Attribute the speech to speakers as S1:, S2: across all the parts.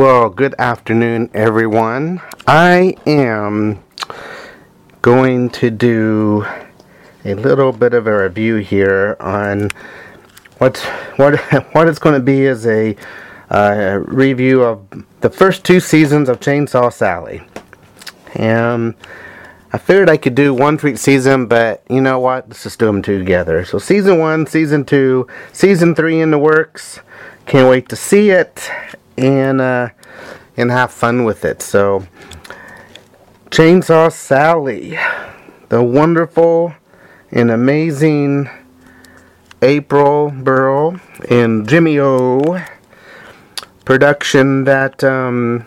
S1: Well, good afternoon, everyone. I am going to do a little bit of a review here on what's what what it's going to be is a uh, review of the first two seasons of Chainsaw Sally. And I figured I could do one for each season, but you know what? Let's just do them two together. So season one, season two, season three in the works. Can't wait to see it and uh, and have fun with it. So Chainsaw Sally, the wonderful and amazing April Burril and Jimmy O production that um,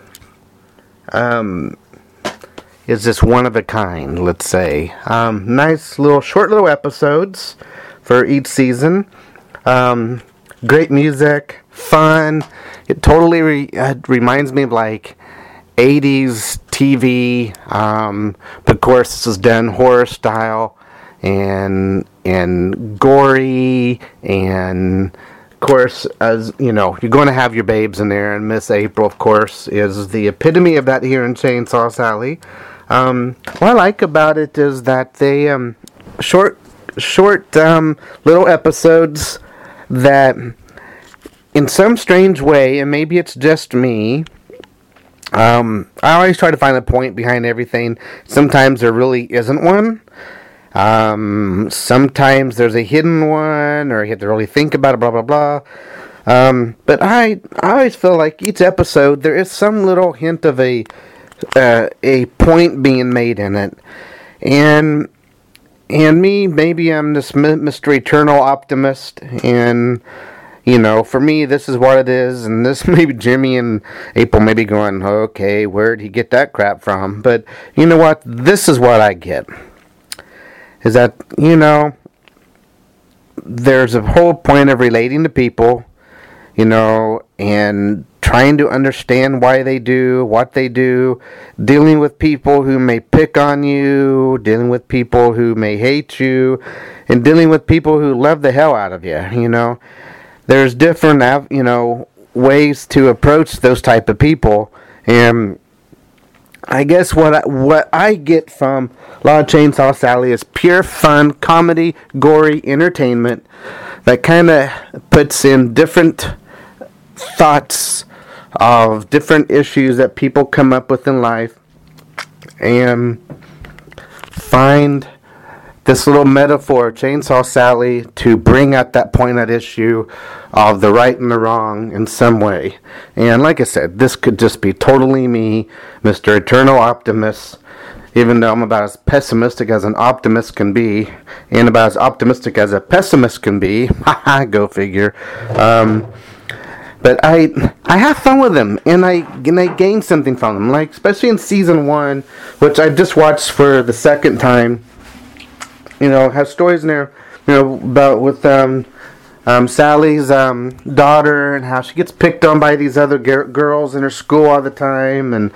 S1: um, is just one of a kind, let's say. Um, nice little, short little episodes for each season. Um, great music, fun. It totally re- uh, reminds me of like 80s TV. Um, but of course, this is done horror style and and gory and of course, as you know, you're going to have your babes in there, and Miss April, of course, is the epitome of that here in Chainsaw Sally. Um, what I like about it is that they um, short, short um, little episodes that, in some strange way, and maybe it's just me. Um, I always try to find a point behind everything. Sometimes there really isn't one. Um, sometimes there's a hidden one, or you have to really think about it, blah, blah, blah. Um, but I, I always feel like each episode there is some little hint of a, uh, a point being made in it. And, and me, maybe I'm this Mr. Eternal Optimist, and, you know, for me, this is what it is, and this maybe Jimmy and April may be going, okay, where'd he get that crap from? But you know what? This is what I get is that, you know, there's a whole point of relating to people, you know, and trying to understand why they do what they do, dealing with people who may pick on you, dealing with people who may hate you, and dealing with people who love the hell out of you, you know. There's different, you know, ways to approach those type of people, and I guess what I, what I get from Law Chainsaw Sally is pure fun, comedy, gory entertainment that kind of puts in different thoughts of different issues that people come up with in life and find this little metaphor, Chainsaw Sally, to bring out that point at issue of the right and the wrong in some way. And like I said, this could just be totally me, Mr. Eternal Optimist, even though I'm about as pessimistic as an optimist can be, and about as optimistic as a pessimist can be. Go figure. Um, but I I have fun with them, and I and I gain something from them. Like especially in season one, which I just watched for the second time you know, have stories in there, you know, about with um, um, Sally's um, daughter and how she gets picked on by these other girls in her school all the time, and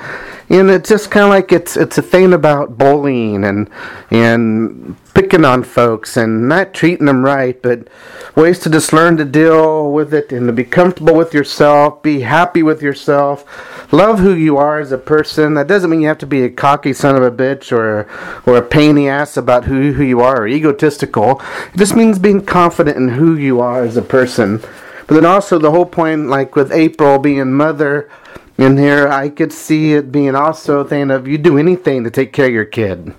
S1: and it's just kind of like it's it's a thing about bullying and and picking on folks and not treating them right, but ways to just learn to deal with it and to be comfortable with yourself, be happy with yourself, love who you are as a person. That doesn't mean you have to be a cocky son of a bitch or or a pain in the ass about who who you are or egotistical. It just means being confident in who you are as a person. But then also the whole point, like with April being mother. In here, I could see it being also a thing of you do anything to take care of your kid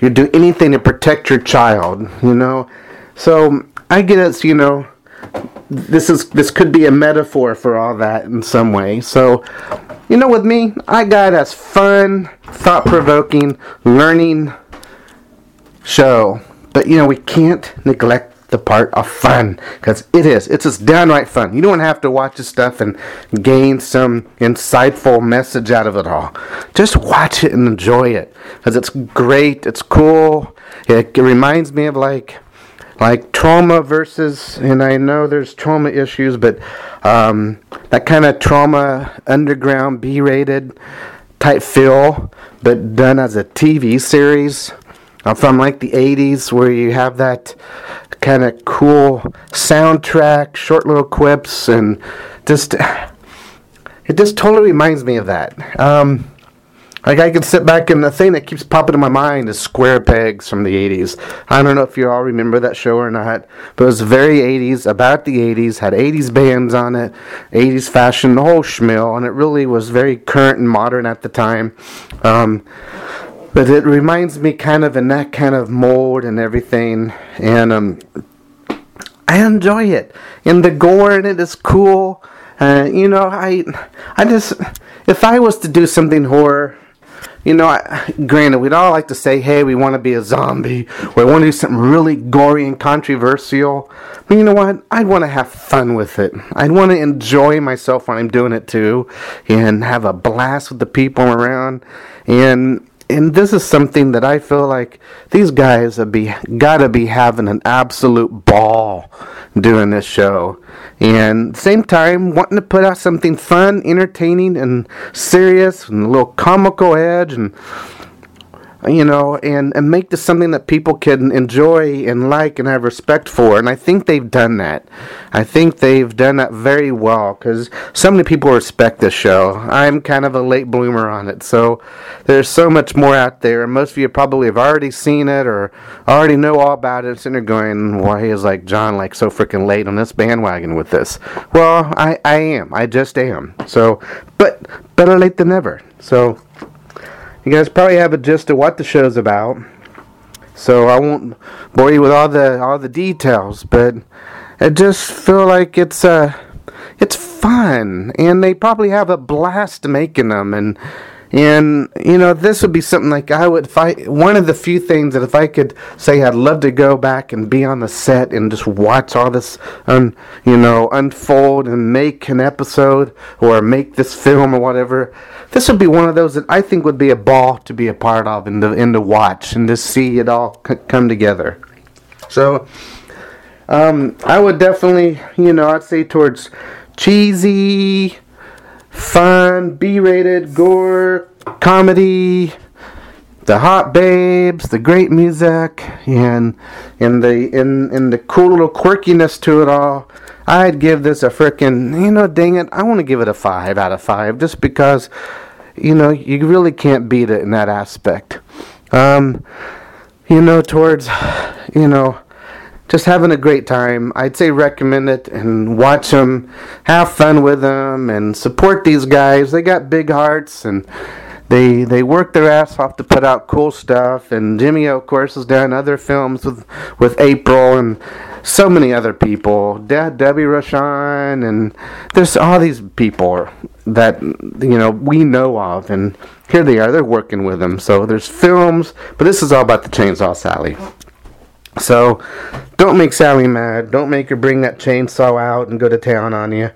S1: you do anything to protect your child, you know. So I guess you know this is this could be a metaphor for all that in some way. So you know, with me, I got a fun, thought-provoking, learning show. But you know, we can't neglect the part of fun because it is. It's just downright fun. You don't have to watch this stuff and gain some insightful message out of it all. Just watch it and enjoy it because it's great. It's cool. It, it reminds me of like like Troma versus, and I know there's trauma issues, but um, that kind of Troma, underground B-rated type feel, but done as a TV series from like the 80s where you have that kind of cool soundtrack, short little quips, and just it it just totally reminds me of that. Um, like I can sit back and the thing that keeps popping in my mind is Square Pegs from the 80s. I don't know if you all remember that show or not, but it was very 80s, about the 80s, had 80s bands on it, 80s fashion, the whole schmill, and it really was very current and modern at the time. Um, but it reminds me kind of in that kind of mold and everything, and um, I enjoy it. And the gore in it is cool. Uh, you know, I, I just, if I was to do something horror, you know, I, granted, we'd all like to say, hey, we want to be a zombie, or we want to do something really gory and controversial. But you know what? I'd want to have fun with it. I'd want to enjoy myself when I'm doing it too, and have a blast with the people around. And and this is something that I feel like these guys have be gotta be having an absolute ball doing this show. And same time wanting to put out something fun, entertaining and serious and a little comical edge and you know, and, and make this something that people can enjoy and like and have respect for. And I think they've done that. I think they've done that very well because so many people respect this show. I'm kind of a late bloomer on it, so there's so much more out there. And most of you probably have already seen it or already know all about it. And you're going, why is like John like so freaking late on this bandwagon with this? Well, I, I am. I just am. So, but better late than never. So, you guys probably have a gist of what the show's about, so I won't bore you with all the all the details. But I just feel like it's uh it's fun, and they probably have a blast making them, and and you know this would be something like I would I one of the few things that if I could say I'd love to go back and be on the set and just watch all this un, you know unfold and make an episode or make this film or whatever this would be one of those that I think would be a ball to be a part of and to, and to watch and to see it all c- come together. So, um, I would definitely, you know, I'd say towards cheesy, fun, B-rated, gore, comedy, the hot babes, the great music, and and the and, and the cool little quirkiness to it all. I'd give this a frickin', you know, dang it, I want to give it a 5 out of 5 just because, you know, you really can't beat it in that aspect. Um, you know, towards, you know, just having a great time. I'd say recommend it and watch them, have fun with them, and support these guys. They got big hearts and they they work their ass off to put out cool stuff. And Jimmy, of course, has done other films with with April and so many other people. Debbie Rochon, and there's all these people that you know we know of, and here they are. They're working with them. So there's films, but this is all about the Chainsaw Sally. So don't make Sally mad. Don't make her bring that chainsaw out and go to town on you.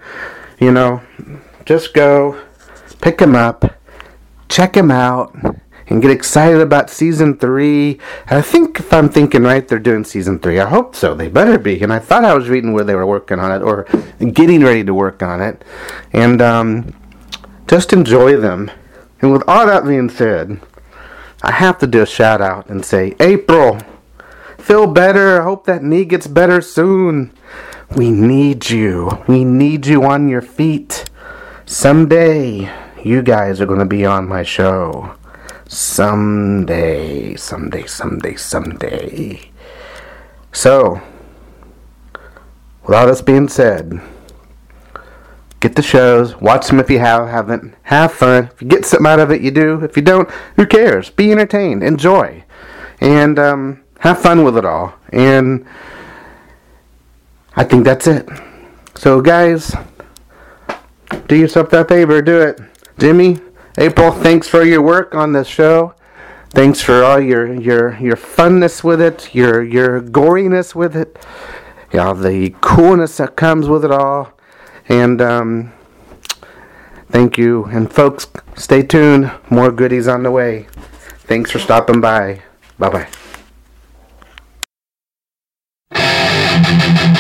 S1: You know, just go, pick him up, check him out and get excited about season three. I think if I'm thinking right, they're doing season three. I hope so. They better be. And I thought I was reading where they were working on it or getting ready to work on it. And um, just enjoy them. And with all that being said, I have to do a shout out and say, April, feel better. I hope that knee gets better soon. We need you. We need you on your feet. Someday, you guys are going to be on my show. Someday, someday, someday, someday. So, with all this being said, get the shows, watch them if you have, haven't, have fun. If you get something out of it, you do. If you don't, who cares? Be entertained, enjoy, and um, have fun with it all. And I think that's it. So, guys, do yourself that favor, do it. Jimmy, April, thanks for your work on this show. Thanks for all your your your funness with it, your your goriness with it, know, the coolness that comes with it all. And um, thank you. And folks, stay tuned. More goodies on the way. Thanks for stopping by. Bye bye. Thank you.